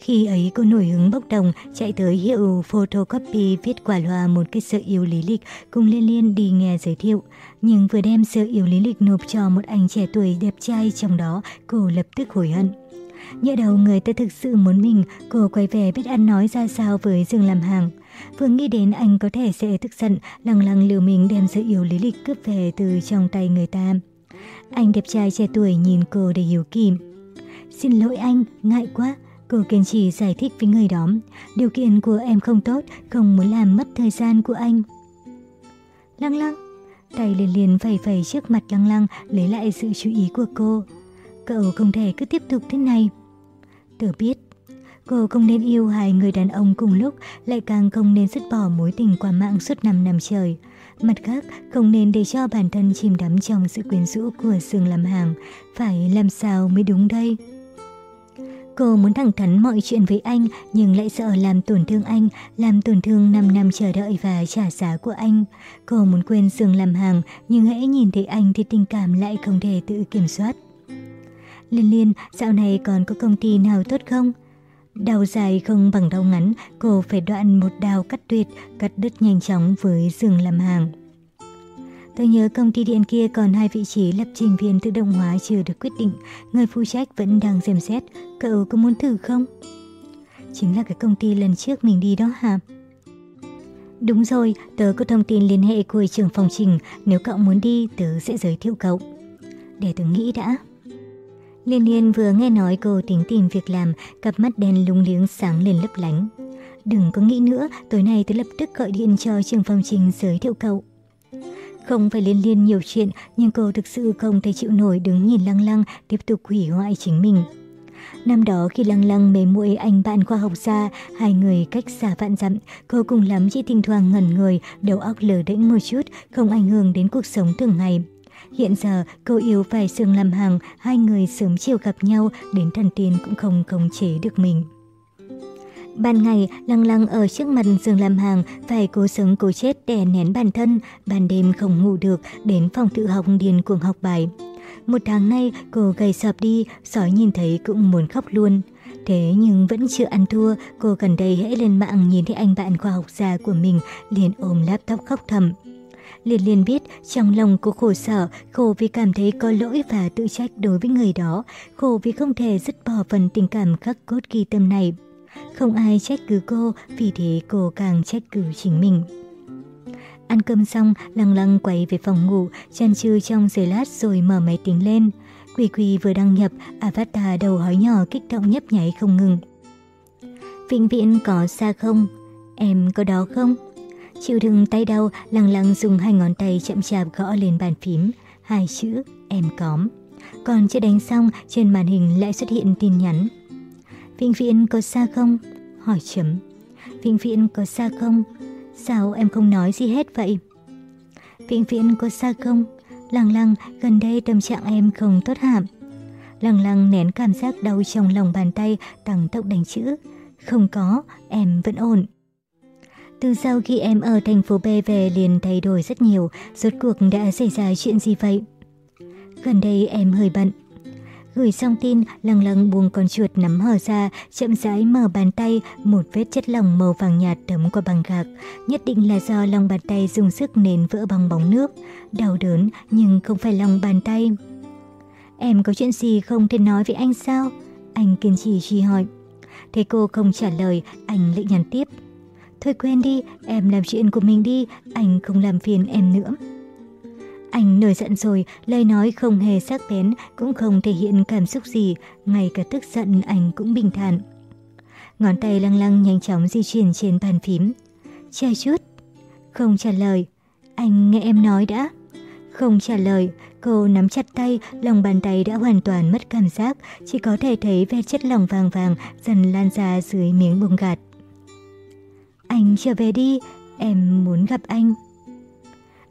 Speaker 1: Khi ấy cô nổi hứng bốc đồng, chạy tới hiệu photocopy viết quả loa một cái sự yếu lý lịch cùng Liên Liên đi nghe giới thiệu. Nhưng vừa đem sự yếu lý lịch nộp cho một anh trẻ tuổi đẹp trai trong đó, cô lập tức hối hận. Nhớ đầu người ta thực sự muốn mình, cô quay về biết ăn nói ra sao với Dương làm hàng. Vừa nghĩ đến anh có thể sẽ tức giận, lăng lăng liều mình đem sự yếu lý lịch cướp về từ trong tay người ta. Anh đẹp trai trẻ tuổi nhìn cô để hiểu kỳ. Xin lỗi anh, ngại quá, Cô kiên trì giải thích với người đó, điều kiện của em không tốt, không muốn làm mất thời gian của anh. Lăng lăng, tay liền liền phẩy phẩy trước mặt lăng lăng lấy lại sự chú ý của cô. Cậu không thể cứ tiếp tục thế này. Tớ biết, cô không nên yêu hai người đàn ông cùng lúc, lại càng không nên dứt bỏ mối tình qua mạng suốt 5 năm trời. Mặt khác, không nên để cho bản thân chìm đắm trong sự quyến rũ của sương làm hàng. Phải làm sao mới đúng đây? Cô muốn thẳng thắn mọi chuyện với anh nhưng lại sợ làm tổn thương anh, làm tổn thương 5 năm chờ đợi và trả giá của anh. Cô muốn quên Dương làm hàng nhưng hãy nhìn thấy anh thì tình cảm lại không thể tự kiểm soát. Liên liên, dạo này còn có công ty nào tốt không? Đào dài không bằng đau ngắn, cô phải đoạn một đào cắt tuyệt, cắt đứt nhanh chóng với giường làm hàng. Tôi nhớ công ty điện kia còn hai vị trí lập trình viên tự động hóa chưa được quyết định, người phụ trách vẫn đang xem xét, cậu có muốn thử không? Chính là cái công ty lần trước mình đi đó hả? Đúng rồi, tớ có thông tin liên hệ của trưởng phòng trình, nếu cậu muốn đi tớ sẽ giới thiệu cậu. Để tớ nghĩ đã. Liên Liên vừa nghe nói cô tính tìm việc làm, cặp mắt đen lung liếng sáng lên lấp lánh. Đừng có nghĩ nữa, tối nay tôi lập tức gọi điện cho trường phong trình giới thiệu cậu. Không phải liên liên nhiều chuyện, nhưng cô thực sự không thể chịu nổi đứng nhìn lăng lăng tiếp tục hủy hoại chính mình. Năm đó khi lăng lăng mê muội anh bạn khoa học ra, hai người cách xa vạn dặm, cô cùng lắm chỉ thỉnh thoảng ngẩn người, đầu óc lờ đễnh một chút, không ảnh hưởng đến cuộc sống thường ngày. Hiện giờ, cô yêu phải sương làm hàng, hai người sớm chiều gặp nhau, đến thần tiên cũng không khống chế được mình. Ban ngày, lăng lăng ở trước mặt giường làm hàng, phải cố sống cố chết đè nén bản thân, ban đêm không ngủ được, đến phòng tự học điền cuồng học bài. Một tháng nay, cô gầy sập đi, sói nhìn thấy cũng muốn khóc luôn. Thế nhưng vẫn chưa ăn thua, cô gần đây hãy lên mạng nhìn thấy anh bạn khoa học gia của mình liền ôm laptop khóc thầm. Liên liên biết trong lòng cô khổ sở, khổ vì cảm thấy có lỗi và tự trách đối với người đó, khổ vì không thể dứt bỏ phần tình cảm khắc cốt ghi tâm này. Không ai trách cứ cô, vì thế cô càng trách cứ chính mình. Ăn cơm xong, lăng lăng quay về phòng ngủ, chăn chư trong giây lát rồi mở máy tính lên. Quỳ quỳ vừa đăng nhập, avatar đầu hói nhỏ kích động nhấp nháy không ngừng. Vĩnh viễn có xa không? Em có đó không? Chịu đựng tay đau, lăng lăng dùng hai ngón tay chậm chạp gõ lên bàn phím. Hai chữ, em cóm Còn chưa đánh xong, trên màn hình lại xuất hiện tin nhắn. Vĩnh viễn có xa không? Hỏi chấm. Vĩnh viễn có xa không? Sao em không nói gì hết vậy? Vĩnh viễn có xa không? Lăng lăng, gần đây tâm trạng em không tốt hạm. Lăng lăng nén cảm giác đau trong lòng bàn tay, tăng tốc đánh chữ. Không có, em vẫn ổn. Từ sau khi em ở thành phố B về liền thay đổi rất nhiều, rốt cuộc đã xảy ra chuyện gì vậy? Gần đây em hơi bận, Gửi xong tin, lăng lăng buông con chuột nắm hở ra, chậm rãi mở bàn tay, một vết chất lỏng màu vàng nhạt thấm qua bằng gạc. Nhất định là do lòng bàn tay dùng sức nến vỡ bằng bóng nước. Đau đớn, nhưng không phải lòng bàn tay. Em có chuyện gì không thể nói với anh sao? Anh kiên trì truy hỏi. Thấy cô không trả lời, anh lại nhắn tiếp. Thôi quên đi, em làm chuyện của mình đi, anh không làm phiền em nữa. Anh nổi giận rồi, lời nói không hề sắc bén, cũng không thể hiện cảm xúc gì, ngay cả tức giận anh cũng bình thản. Ngón tay lăng lăng nhanh chóng di chuyển trên bàn phím. Chờ chút. Không trả lời. Anh nghe em nói đã. Không trả lời, cô nắm chặt tay, lòng bàn tay đã hoàn toàn mất cảm giác, chỉ có thể thấy ve chất lỏng vàng vàng dần lan ra dưới miếng bông gạt. Anh trở về đi, em muốn gặp anh.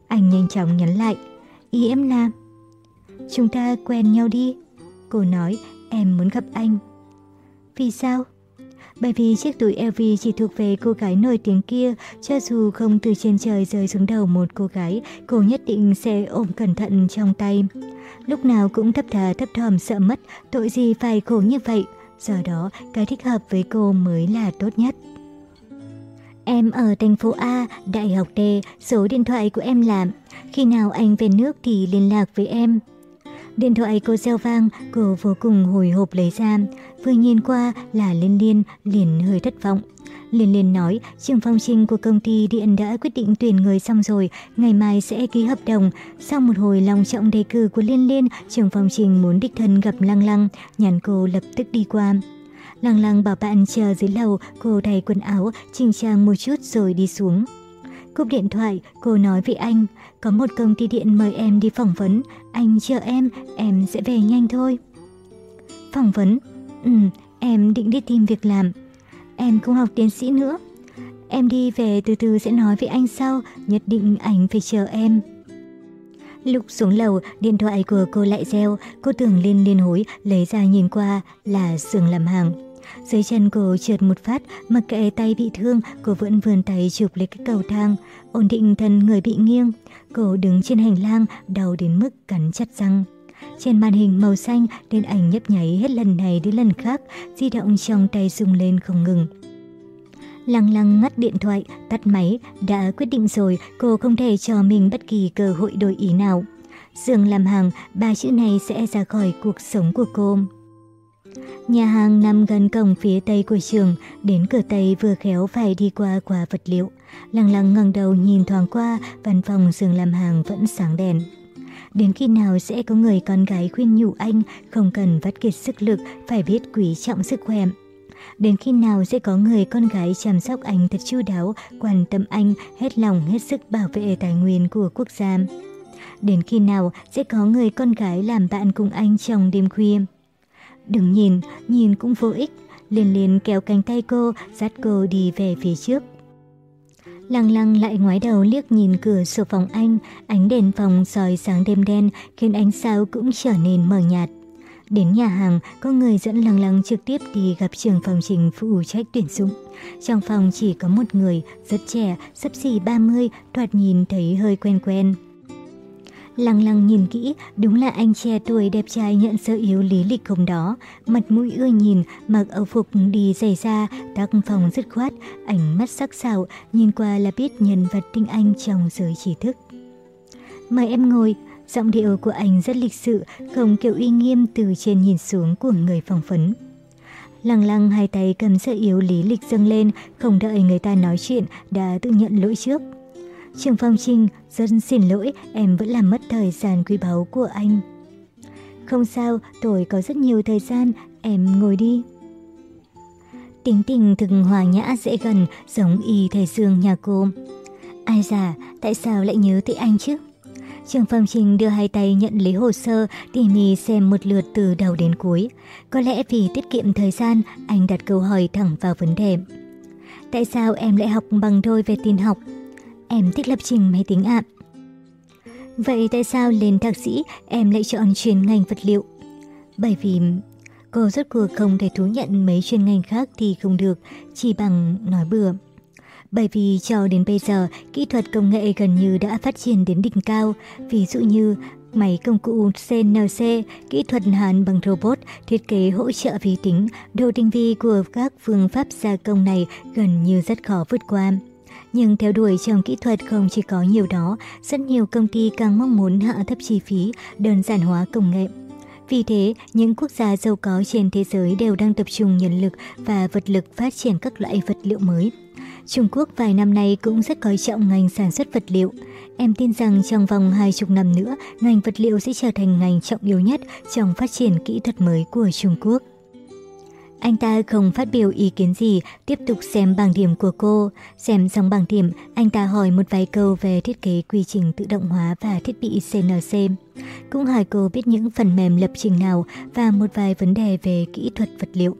Speaker 1: Anh nhanh chóng nhắn lại. Ý em là... Chúng ta quen nhau đi. Cô nói em muốn gặp anh. Vì sao? Bởi vì chiếc túi LV chỉ thuộc về cô gái nổi tiếng kia, cho dù không từ trên trời rơi xuống đầu một cô gái, cô nhất định sẽ ôm cẩn thận trong tay. Lúc nào cũng thấp thà thấp thòm sợ mất, tội gì phải khổ như vậy. do đó cái thích hợp với cô mới là tốt nhất. Em ở thành phố A, Đại học D, số điện thoại của em là khi nào anh về nước thì liên lạc với em. Điện thoại cô gieo vang, cô vô cùng hồi hộp lấy ra. Vừa nhìn qua là Liên Liên, liền hơi thất vọng. Liên Liên nói, trường phong trình của công ty điện đã quyết định tuyển người xong rồi, ngày mai sẽ ký hợp đồng. Sau một hồi lòng trọng đề cử của Liên Liên, trường phong trình muốn đích thân gặp Lăng Lăng, nhắn cô lập tức đi qua. Lăng Lăng bảo bạn chờ dưới lầu, cô thay quần áo, chỉnh trang một chút rồi đi xuống. Cúp điện thoại, cô nói với anh, có một công ty điện mời em đi phỏng vấn, anh chờ em, em sẽ về nhanh thôi. Phỏng vấn? Ừ, em định đi tìm việc làm. Em không học tiến sĩ nữa. Em đi về từ từ sẽ nói với anh sau, nhất định anh phải chờ em. Lúc xuống lầu, điện thoại của cô lại reo, cô tưởng liên liên hối, lấy ra nhìn qua là giường làm hàng. Dưới chân cô trượt một phát, mặc kệ tay bị thương, cô vẫn vươn tay chụp lấy cái cầu thang, ổn định thân người bị nghiêng. Cô đứng trên hành lang, đau đến mức cắn chặt răng. Trên màn hình màu xanh, đèn ảnh nhấp nháy hết lần này đến lần khác, di động trong tay rung lên không ngừng. Lăng lăng ngắt điện thoại, tắt máy, đã quyết định rồi cô không thể cho mình bất kỳ cơ hội đổi ý nào. Dương làm hàng, ba chữ này sẽ ra khỏi cuộc sống của cô. Nhà hàng nằm gần cổng phía tây của trường, đến cửa tây vừa khéo phải đi qua quả vật liệu. Lăng lăng ngẩng đầu nhìn thoáng qua, văn phòng giường làm hàng vẫn sáng đèn. Đến khi nào sẽ có người con gái khuyên nhủ anh không cần vắt kiệt sức lực, phải biết quý trọng sức khỏe. Đến khi nào sẽ có người con gái chăm sóc anh thật chu đáo, quan tâm anh, hết lòng hết sức bảo vệ tài nguyên của quốc gia. Đến khi nào sẽ có người con gái làm bạn cùng anh trong đêm khuya. Đừng nhìn, nhìn cũng vô ích. Liên liên kéo cánh tay cô, dắt cô đi về phía trước. Lăng lăng lại ngoái đầu liếc nhìn cửa sổ phòng anh, ánh đèn phòng soi sáng đêm đen khiến ánh sao cũng trở nên mờ nhạt. Đến nhà hàng, có người dẫn lăng lăng trực tiếp đi gặp trường phòng trình phụ trách tuyển dụng. Trong phòng chỉ có một người, rất trẻ, sắp xỉ 30, thoạt nhìn thấy hơi quen quen. Lăng lăng nhìn kỹ, đúng là anh trẻ tuổi đẹp trai nhận sơ yếu lý lịch hôm đó. Mặt mũi ưa nhìn, mặc âu phục đi giày da, tác phòng dứt khoát, ánh mắt sắc sảo, nhìn qua là biết nhân vật tinh anh trong giới trí thức. Mời em ngồi, giọng điệu của anh rất lịch sự, không kiểu uy nghiêm từ trên nhìn xuống của người phỏng phấn. Lăng lăng hai tay cầm sơ yếu lý lịch dâng lên, không đợi người ta nói chuyện, đã tự nhận lỗi trước. Trường Phong Trinh, rất xin lỗi, em vẫn làm mất thời gian quý báu của anh. Không sao, tôi có rất nhiều thời gian, em ngồi đi. Tính tình thực hòa nhã dễ gần, giống y thầy Dương nhà cô. Ai già, tại sao lại nhớ tới anh chứ? Trường Phong Trinh đưa hai tay nhận lấy hồ sơ, tỉ mỉ xem một lượt từ đầu đến cuối. Có lẽ vì tiết kiệm thời gian, anh đặt câu hỏi thẳng vào vấn đề. Tại sao em lại học bằng đôi về tin học? Em thích lập trình máy tính ạ. Vậy tại sao lên thạc sĩ em lại chọn chuyên ngành vật liệu? Bởi vì cô rốt cuộc không thể thú nhận mấy chuyên ngành khác thì không được, chỉ bằng nói bừa. Bởi vì cho đến bây giờ, kỹ thuật công nghệ gần như đã phát triển đến đỉnh cao, ví dụ như máy công cụ CNC, kỹ thuật hàn bằng robot, thiết kế hỗ trợ vi tính, độ tinh vi của các phương pháp gia công này gần như rất khó vượt qua. Nhưng theo đuổi trong kỹ thuật không chỉ có nhiều đó, rất nhiều công ty càng mong muốn hạ thấp chi phí, đơn giản hóa công nghệ. Vì thế, những quốc gia giàu có trên thế giới đều đang tập trung nhân lực và vật lực phát triển các loại vật liệu mới. Trung Quốc vài năm nay cũng rất coi trọng ngành sản xuất vật liệu. Em tin rằng trong vòng hai chục năm nữa, ngành vật liệu sẽ trở thành ngành trọng yếu nhất trong phát triển kỹ thuật mới của Trung Quốc. Anh ta không phát biểu ý kiến gì, tiếp tục xem bảng điểm của cô. Xem xong bảng điểm, anh ta hỏi một vài câu về thiết kế quy trình tự động hóa và thiết bị CNC. Cũng hỏi cô biết những phần mềm lập trình nào và một vài vấn đề về kỹ thuật vật liệu.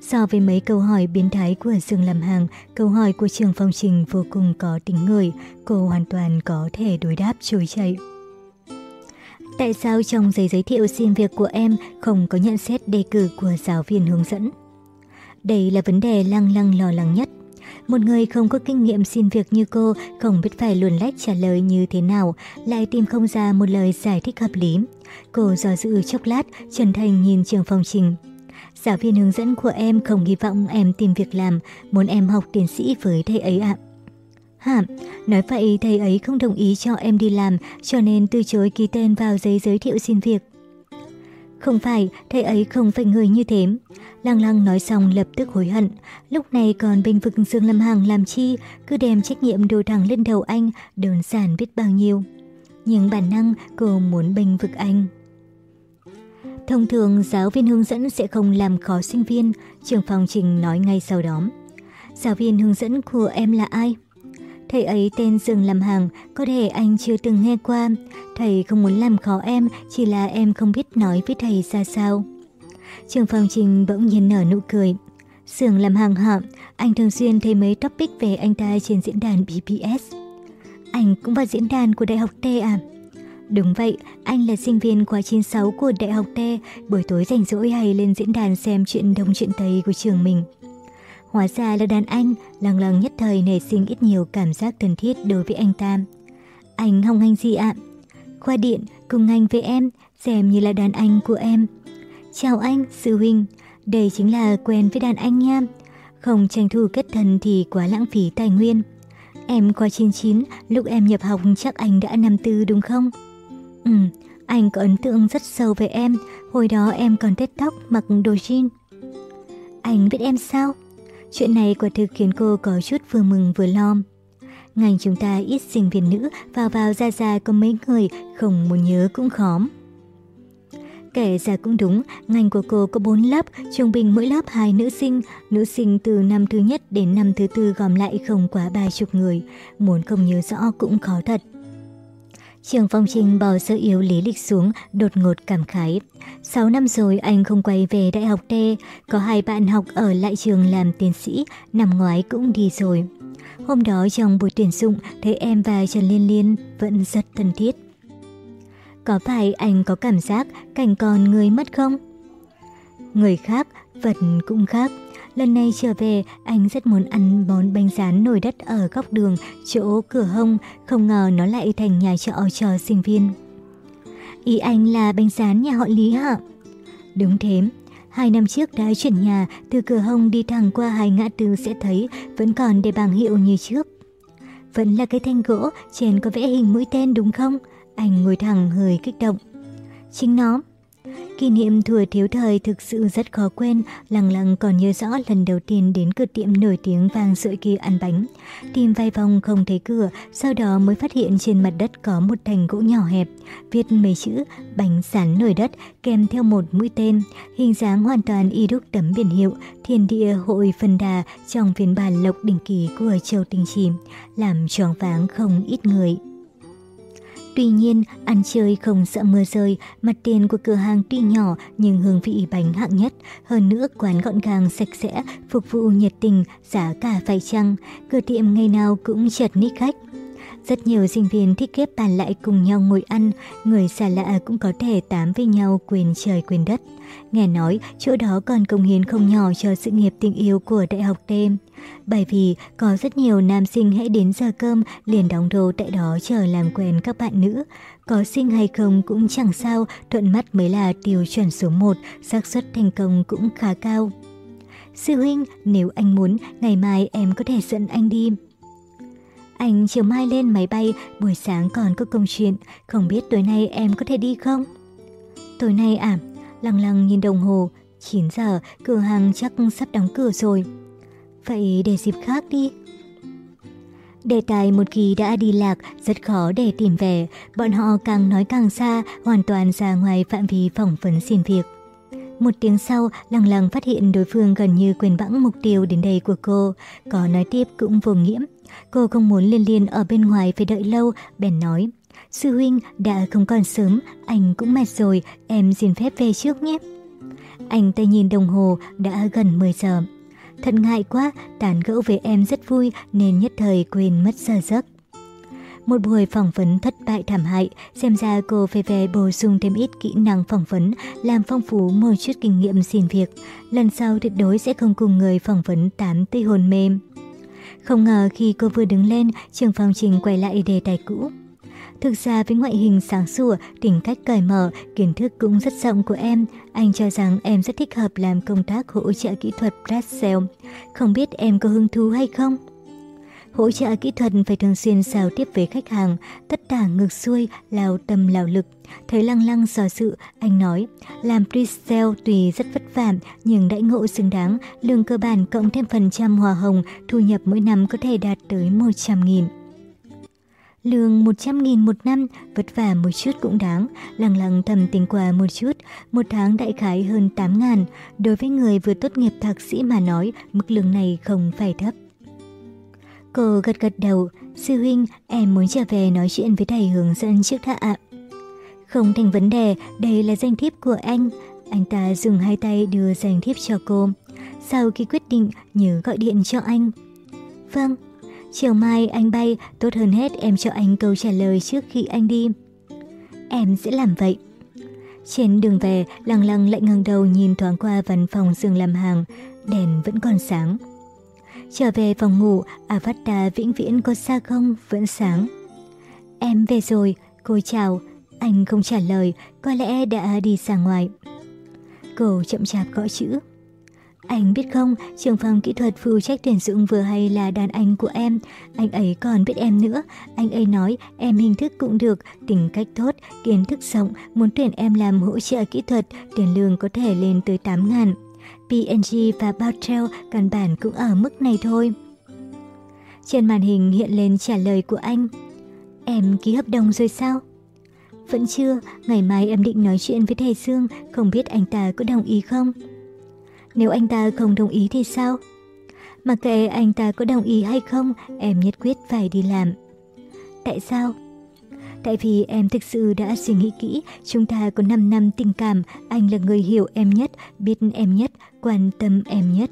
Speaker 1: So với mấy câu hỏi biến thái của Dương làm hàng, câu hỏi của trường phong trình vô cùng có tính người, cô hoàn toàn có thể đối đáp trôi chảy. Tại sao trong giấy giới thiệu xin việc của em không có nhận xét đề cử của giáo viên hướng dẫn? Đây là vấn đề lăng lăng lo lắng nhất. Một người không có kinh nghiệm xin việc như cô không biết phải luồn lách trả lời như thế nào, lại tìm không ra một lời giải thích hợp lý. Cô do dự chốc lát, chân thành nhìn trường phòng trình. Giáo viên hướng dẫn của em không hy vọng em tìm việc làm, muốn em học tiến sĩ với thầy ấy ạ. Hả? Nói vậy thầy ấy không đồng ý cho em đi làm, cho nên từ chối ký tên vào giấy giới thiệu xin việc. Không phải, thầy ấy không phải người như thế. Lăng lăng nói xong lập tức hối hận. Lúc này còn bình vực Dương Lâm Hằng làm chi, cứ đem trách nhiệm đổ thẳng lên đầu anh, đơn giản biết bao nhiêu. Nhưng bản năng cô muốn bình vực anh. Thông thường giáo viên hướng dẫn sẽ không làm khó sinh viên, trường phòng trình nói ngay sau đó. Giáo viên hướng dẫn của em là ai? Thầy ấy tên Dương Lâm Hằng, có thể anh chưa từng nghe qua. Thầy không muốn làm khó em, chỉ là em không biết nói với thầy ra sao. Trường phòng trình bỗng nhiên nở nụ cười. Sưởng làm hàng họ, Anh thường xuyên thấy mấy topic về anh ta trên diễn đàn BBS. Anh cũng vào diễn đàn của Đại học T à? Đúng vậy, anh là sinh viên khóa 96 của Đại học T, buổi tối rảnh rỗi hay lên diễn đàn xem chuyện đông chuyện tây của trường mình. Hóa ra là đàn anh, lăng lăng nhất thời nảy sinh ít nhiều cảm giác thân thiết đối với anh ta. Anh không anh gì ạ? Khoa điện, cùng anh với em, xem như là đàn anh của em. Chào anh, sư huynh, đây chính là quen với đàn anh nha. Không tranh thủ kết thân thì quá lãng phí tài nguyên. Em qua 99, lúc em nhập học chắc anh đã năm tư đúng không? Ừ, anh có ấn tượng rất sâu về em, hồi đó em còn tết tóc mặc đồ jean. Anh biết em sao? Chuyện này quả thực khiến cô có chút vừa mừng vừa lo. Ngành chúng ta ít sinh viên nữ, vào vào ra ra có mấy người, không muốn nhớ cũng khó. Kể ra cũng đúng, ngành của cô có 4 lớp, trung bình mỗi lớp 2 nữ sinh, nữ sinh từ năm thứ nhất đến năm thứ tư gom lại không quá 30 người, muốn không nhớ rõ cũng khó thật. Trường Phong Trinh bỏ sơ yếu lý lịch xuống, đột ngột cảm khái. 6 năm rồi anh không quay về đại học T, có hai bạn học ở lại trường làm tiến sĩ, năm ngoái cũng đi rồi. Hôm đó trong buổi tuyển dụng, thấy em và Trần Liên Liên vẫn rất thân thiết. Có phải anh có cảm giác cảnh còn người mất không? Người khác, vật cũng khác. Lần này trở về, anh rất muốn ăn món bánh rán nồi đất ở góc đường, chỗ cửa hông, không ngờ nó lại thành nhà trọ cho sinh viên. Ý anh là bánh rán nhà họ Lý hả? Đúng thế. Hai năm trước đã chuyển nhà, từ cửa hông đi thẳng qua hai ngã tư sẽ thấy vẫn còn để bảng hiệu như trước. Vẫn là cái thanh gỗ, trên có vẽ hình mũi tên đúng không? Anh ngồi thẳng hơi kích động. Chính nó. Kỷ niệm thừa thiếu thời thực sự rất khó quên, lặng lặng còn nhớ rõ lần đầu tiên đến cửa tiệm nổi tiếng vàng sợi kia ăn bánh. Tìm vài vòng không thấy cửa, sau đó mới phát hiện trên mặt đất có một thành gỗ nhỏ hẹp, viết mấy chữ bánh sán nổi đất kèm theo một mũi tên, hình dáng hoàn toàn y đúc tấm biển hiệu Thiên địa hội phân đà trong phiên bản lộc đỉnh kỳ của Châu Tinh Chìm, làm choáng váng không ít người. Tuy nhiên, ăn chơi không sợ mưa rơi, mặt tiền của cửa hàng tuy nhỏ nhưng hương vị bánh hạng nhất. Hơn nữa quán gọn gàng sạch sẽ, phục vụ nhiệt tình, giá cả phải chăng. Cửa tiệm ngày nào cũng chật ních khách. Rất nhiều sinh viên thích ghép bàn lại cùng nhau ngồi ăn, người xa lạ cũng có thể tám với nhau quyền trời quyền đất. Nghe nói chỗ đó còn công hiến không nhỏ cho sự nghiệp tình yêu của đại học đêm. Bởi vì có rất nhiều nam sinh hãy đến giờ cơm liền đóng đồ tại đó chờ làm quen các bạn nữ. Có sinh hay không cũng chẳng sao, thuận mắt mới là tiêu chuẩn số 1, xác suất thành công cũng khá cao. Sư huynh, nếu anh muốn, ngày mai em có thể dẫn anh đi. Anh chiều mai lên máy bay, buổi sáng còn có công chuyện, không biết tối nay em có thể đi không? Tối nay à? Lăng lăng nhìn đồng hồ, 9 giờ, cửa hàng chắc sắp đóng cửa rồi. Vậy để dịp khác đi. Đề tài một khi đã đi lạc, rất khó để tìm về. Bọn họ càng nói càng xa, hoàn toàn ra ngoài phạm vi phỏng vấn xin việc. Một tiếng sau, lăng lăng phát hiện đối phương gần như quên bẵng mục tiêu đến đây của cô. Có nói tiếp cũng vô nghiễm. Cô không muốn liên liên ở bên ngoài phải đợi lâu, bèn nói. Sư huynh đã không còn sớm, anh cũng mệt rồi, em xin phép về trước nhé. Anh tay nhìn đồng hồ, đã gần 10 giờ. Thật ngại quá, tán gẫu với em rất vui nên nhất thời quên mất giờ giấc. Một buổi phỏng vấn thất bại thảm hại, xem ra cô phải về bổ sung thêm ít kỹ năng phỏng vấn, làm phong phú một chút kinh nghiệm xin việc. Lần sau tuyệt đối sẽ không cùng người phỏng vấn tán tây hồn mềm. Không ngờ khi cô vừa đứng lên, trường phòng trình quay lại đề tài cũ. Thực ra với ngoại hình sáng sủa, tính cách cởi mở, kiến thức cũng rất rộng của em, anh cho rằng em rất thích hợp làm công tác hỗ trợ kỹ thuật Brazil. Không biết em có hứng thú hay không? Hỗ trợ kỹ thuật phải thường xuyên giao tiếp với khách hàng, tất cả ngược xuôi, lao tâm lao lực. Thấy lăng lăng dò sự, anh nói, làm pre-sale tùy rất vất vả, nhưng đãi ngộ xứng đáng, lương cơ bản cộng thêm phần trăm hòa hồng, thu nhập mỗi năm có thể đạt tới 100.000. Lương 100.000 một năm, vất vả một chút cũng đáng, lăng lăng thầm tính quà một chút, một tháng đại khái hơn 8.000. Đối với người vừa tốt nghiệp thạc sĩ mà nói, mức lương này không phải thấp. Cô gật gật đầu, sư huynh, em muốn trở về nói chuyện với thầy hướng dẫn trước đã ạ. Không thành vấn đề, đây là danh thiếp của anh. Anh ta dùng hai tay đưa danh thiếp cho cô. Sau khi quyết định, nhớ gọi điện cho anh. Vâng, chiều mai anh bay, tốt hơn hết em cho anh câu trả lời trước khi anh đi. Em sẽ làm vậy. Trên đường về, lăng lăng lại ngẩng đầu nhìn thoáng qua văn phòng giường làm hàng, đèn vẫn còn sáng. Trở về phòng ngủ, avatar vĩnh viễn có xa không, vẫn sáng. Em về rồi, cô chào. Anh không trả lời, có lẽ đã đi ra ngoài. Cô chậm chạp gõ chữ. Anh biết không, trường phòng kỹ thuật phụ trách tuyển dụng vừa hay là đàn anh của em. Anh ấy còn biết em nữa. Anh ấy nói em hình thức cũng được, tính cách tốt, kiến thức rộng, muốn tuyển em làm hỗ trợ kỹ thuật, tiền lương có thể lên tới 8 ngàn. P&G và Bartel căn bản cũng ở mức này thôi. Trên màn hình hiện lên trả lời của anh. Em ký hợp đồng rồi sao? Vẫn chưa, ngày mai em định nói chuyện với thầy Dương, không biết anh ta có đồng ý không? Nếu anh ta không đồng ý thì sao? Mặc kệ anh ta có đồng ý hay không, em nhất quyết phải đi làm. Tại sao? Tại vì em thực sự đã suy nghĩ kỹ, chúng ta có 5 năm tình cảm, anh là người hiểu em nhất, biết em nhất, quan tâm em nhất.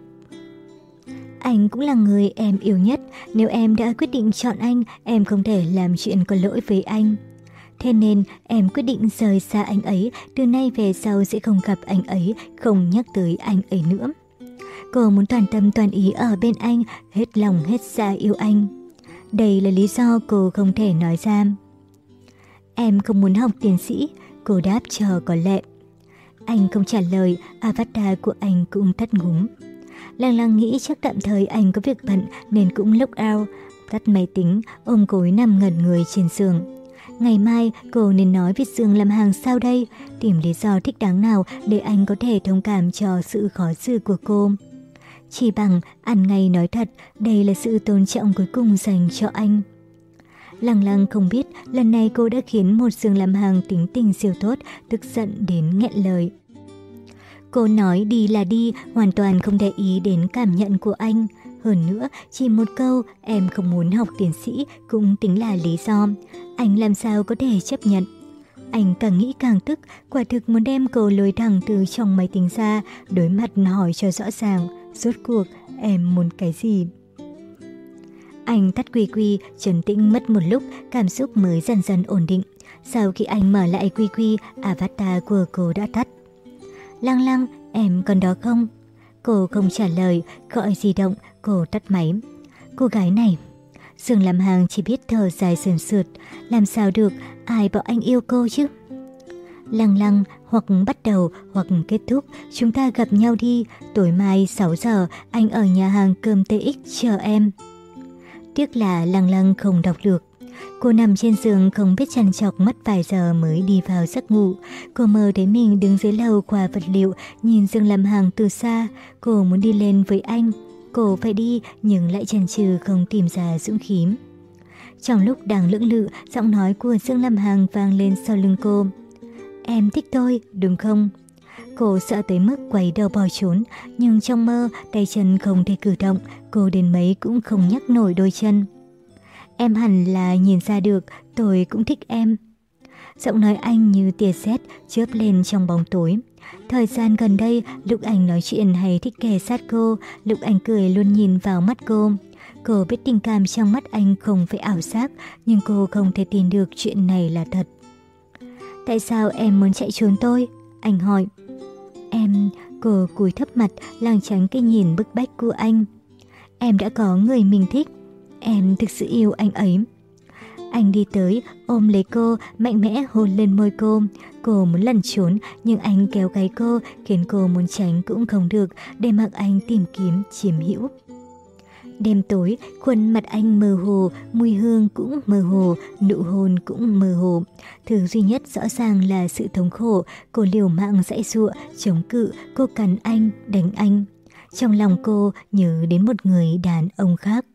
Speaker 1: Anh cũng là người em yêu nhất, nếu em đã quyết định chọn anh, em không thể làm chuyện có lỗi với anh. Thế nên em quyết định rời xa anh ấy, từ nay về sau sẽ không gặp anh ấy, không nhắc tới anh ấy nữa. Cô muốn toàn tâm toàn ý ở bên anh, hết lòng hết dạ yêu anh. Đây là lý do cô không thể nói ra. Em không muốn học tiến sĩ, cô đáp chờ có lệ. Anh không trả lời, avatar của anh cũng tắt ngúm. Lăng lăng nghĩ chắc tạm thời anh có việc bận nên cũng look out, tắt máy tính, ôm gối nằm ngẩn người trên giường. Ngày mai cô nên nói với Dương làm hàng sao đây, tìm lý do thích đáng nào để anh có thể thông cảm cho sự khó xử của cô. Chỉ bằng ăn ngay nói thật, đây là sự tôn trọng cuối cùng dành cho anh. Lăng lăng không biết lần này cô đã khiến một giường làm hàng tính tình siêu tốt, tức giận đến nghẹn lời. Cô nói đi là đi, hoàn toàn không để ý đến cảm nhận của anh. Hơn nữa, chỉ một câu em không muốn học tiến sĩ cũng tính là lý do. Anh làm sao có thể chấp nhận? Anh càng nghĩ càng tức, quả thực muốn đem cô lôi thẳng từ trong máy tính ra, đối mặt hỏi cho rõ ràng, rốt cuộc em muốn cái gì? Anh tắt quy quy, trấn tĩnh mất một lúc, cảm xúc mới dần dần ổn định. Sau khi anh mở lại quy quy, avatar của cô đã tắt. Lăng lăng, em còn đó không? Cô không trả lời, gọi di động, cô tắt máy. Cô gái này, Dương làm hàng chỉ biết thở dài sườn sượt, làm sao được, ai bảo anh yêu cô chứ? Lăng lăng, hoặc bắt đầu hoặc kết thúc, chúng ta gặp nhau đi, tối mai 6 giờ anh ở nhà hàng cơm TX chờ em. Tiếc là lăng lăng không đọc được. Cô nằm trên giường không biết chăn chọc mất vài giờ mới đi vào giấc ngủ. Cô mơ thấy mình đứng dưới lầu khoa vật liệu, nhìn Dương làm hàng từ xa. Cô muốn đi lên với anh. Cô phải đi nhưng lại chần chừ không tìm ra dũng khí. Trong lúc đang lưỡng lự, giọng nói của Dương Lâm Hằng vang lên sau lưng cô. Em thích tôi, đúng không? Cô sợ tới mức quay đầu bỏ trốn, nhưng trong mơ tay chân không thể cử động, cô đến mấy cũng không nhắc nổi đôi chân. Em hẳn là nhìn ra được, tôi cũng thích em. Giọng nói anh như tia sét chớp lên trong bóng tối. Thời gian gần đây, lúc anh nói chuyện hay thích kề sát cô, lúc anh cười luôn nhìn vào mắt cô. Cô biết tình cảm trong mắt anh không phải ảo giác, nhưng cô không thể tin được chuyện này là thật. Tại sao em muốn chạy trốn tôi? Anh hỏi. Em, cô cúi thấp mặt, làng tránh cái nhìn bức bách của anh. Em đã có người mình thích. Em thực sự yêu anh ấy. Anh đi tới, ôm lấy cô, mạnh mẽ hôn lên môi cô. Cô muốn lẩn trốn, nhưng anh kéo gáy cô, khiến cô muốn tránh cũng không được, để mặc anh tìm kiếm, chiếm hữu. Đêm tối, khuôn mặt anh mơ hồ, mùi hương cũng mơ hồ, nụ hôn cũng mơ hồ. Thứ duy nhất rõ ràng là sự thống khổ, cô liều mạng dãy dụa, chống cự, cô cắn anh, đánh anh. Trong lòng cô nhớ đến một người đàn ông khác.